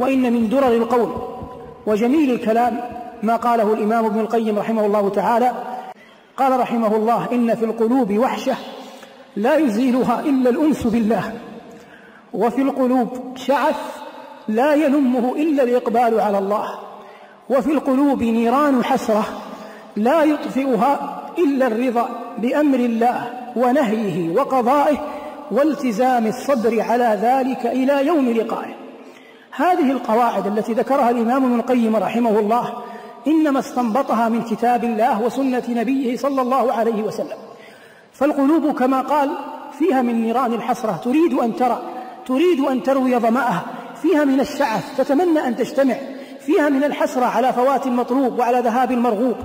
وإن من درر القول وجميل الكلام ما قاله الإمام ابن القيم رحمه الله تعالى. قال رحمه الله إن في القلوب وحشة لا يزيلها إلا الأنس بالله وفي القلوب شعث لا يلمه إلا الإقبال على الله وفي القلوب نيران حسرة لا يطفئها إلا الرضا بأمر الله ونهيه وقضائه والتزام الصبر على ذلك إلى يوم لقائه. هذه القواعد التي ذكرها الإمام ابن القيم رحمه الله إنما استنبطها من كتاب الله وسنة نبيه صلى الله عليه وسلم. فالقلوب كما قال فيها من نيران الحسرة تريد أن ترى تريد أن تروي ظمأها. فيها من الشعث تتمنى أن تجتمع. فيها من الحسرة على فوات المطلوب وعلى ذهاب المرغوب.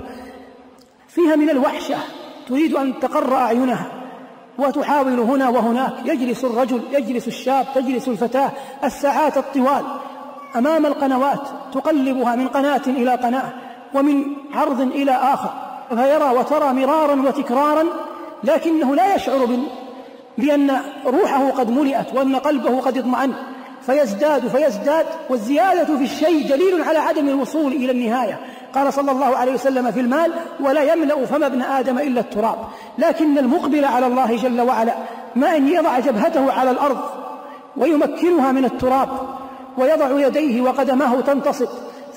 فيها من الوحشة تريد أن تقر أعينها. وتحاول هنا وهناك يجلس الرجل يجلس الشاب تجلس الفتاة. الساعات الطوال أمام القنوات تقلبها من قناة إلى قناة ومن عرض إلى آخر. فيرى وترى مرارا وتكرارا لكنه لا يشعر بأن روحه قد ملئت وأن قلبه قد اطمأن. فيزداد فيزداد والزيادة في الشيء دليل على عدم الوصول إلى النهاية. قال صلى الله عليه وسلم في المال ولا يملأ فم ابن آدم إلا التراب. لكن المقبل على الله جل وعلا ما أن يضع جبهته على الأرض ويمكنها من التراب ويضع يديه وقدماه تنتصب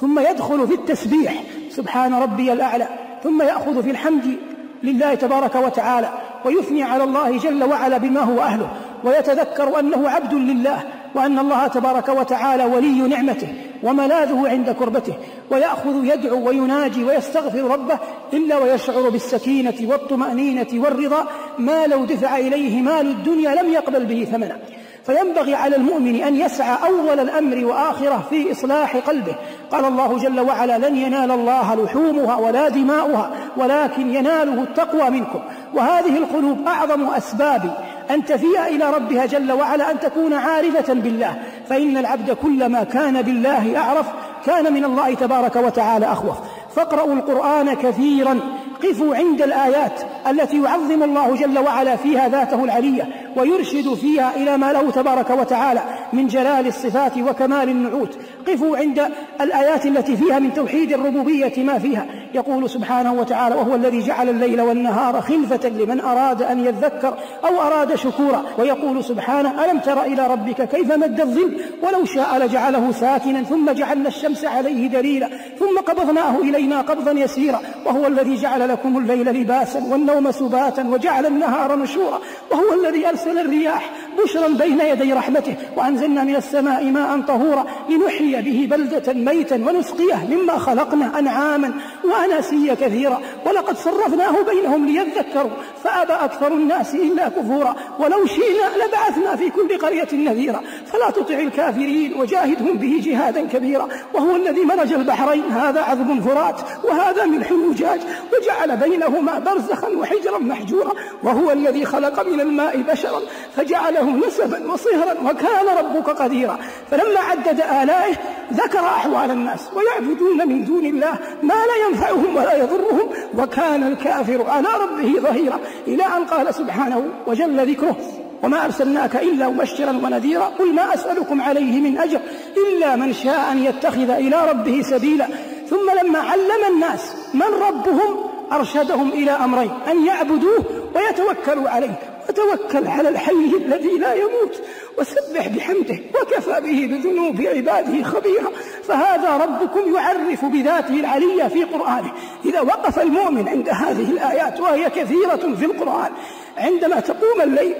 ثم يدخل في التسبيح سبحان ربي الأعلى ثم يأخذ في الحمد لله تبارك وتعالى ويثني على الله جل وعلا بما هو أهله ويتذكر أنه عبد لله وأن الله تبارك وتعالى ولي نعمته وملاذه عند كربته ويأخذ يدعو ويناجي ويستغفر ربه إلا ويشعر بالسكينة والطمأنينة والرضا ما لو دفع إليه مال الدنيا لم يقبل به ثمنا فينبغي على المؤمن أن يسعى أول الأمر وآخره في إصلاح قلبه. قال الله جل وعلا لن ينال الله لحومها ولا دماؤها ولكن يناله التقوى منكم. وهذه القلوب أعظم أسباب أن تفيء إلى ربها جل وعلا أن تكون عارفة بالله. فإن العبد كلما كان بالله أعرف كان من الله تبارك وتعالى أخوف. فاقرأوا القرآن كثيرا. قفوا عند الآيات التي يعظم الله جل وعلا فيها ذاته العلية. ويرشد فيها إلى ما له تبارك وتعالى من جلال الصفات وكمال النعوت. قفوا عند الآيات التي فيها من توحيد الربوبية ما فيها. يقول سبحانه وتعالى وهو الذي جعل الليل والنهار خلفة لمن أراد أن يذكر أو أراد شكورا. ويقول سبحانه ألم تر إلى ربك كيف مد الظل؟ ولو شاء لجعله ساكنا ثم جعلنا الشمس عليه دليلا. ثم قبضناه إلينا قبضا يسيرا. وهو الذي جعل لكم الليل لباسا والنوم سباتا وجعل النهار نشورا. وهو الذي أرسل الرياح. بشرا بين يدي رحمته وأنزلنا من السماء ماء طهورا لنحيي به بلدة ميتا ونسقيه مما خلقنا أنعاما وأناسيا كثيرا. ولقد صرفناه بينهم ليذكروا فأبى أكثر الناس إلا كفورا. ولو شئنا لبعثنا في كل قرية نذيرا. فلا تطع الكافرين وجاهدهم به جهادا كبيرا. وهو الذي مرج البحرين هذا عذب فرات وهذا ملح وجاج وجعل بينهما برزخا وحجرا محجورا. وهو الذي خلق من الماء بشرا فجعله نسبا وصهرا وكان ربك قديرا. فلما عدد آلائه ذكر أحوال الناس ويعبدون من دون الله ما لا ينفعهم ولا يضرهم وكان الكافر على ربه ظهيرا. إلى أن قال سبحانه وجل ذكره وما أرسلناك إلا مبشرا ونذيرا. قل ما أسألكم عليه من أجر إلا من شاء أن يتخذ إلى ربه سبيلا. ثم لما علم الناس من ربهم أرشدهم إلى أمرين أن يعبدوه ويتوكلوا عليه. وتوكل على الحي الذي لا يموت وسبح بحمده وكفى به بذنوب عباده خبيرا. فهذا ربكم يعرف بذاته العلية في قرآنه. إذا وقف المؤمن عند هذه الآيات وهي كثيرة في القرآن عندما تقوم الليل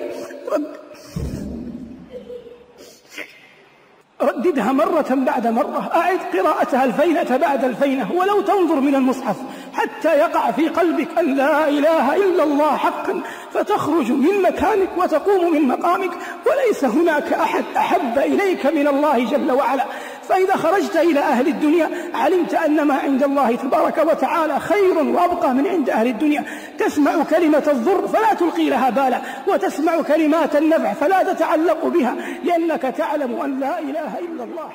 رب رددها مرة بعد مرة. أعد قراءتها الفينة بعد الفينة ولو تنظر من المصحف. حتى يقع في قلبك أن لا إله إلا الله حقا فتخرج من مكانك وتقوم من مقامك وليس هناك أحد أحب إليك من الله جل وعلا. فإذا خرجت إلى أهل الدنيا علمت أن ما عند الله تبارك وتعالى خير وأبقى من عند أهل الدنيا. تسمع كلمة الضر فلا تلقي لها بالا وتسمع كلمات النفع فلا تتعلق بها لأنك تعلم أن لا إله إلا الله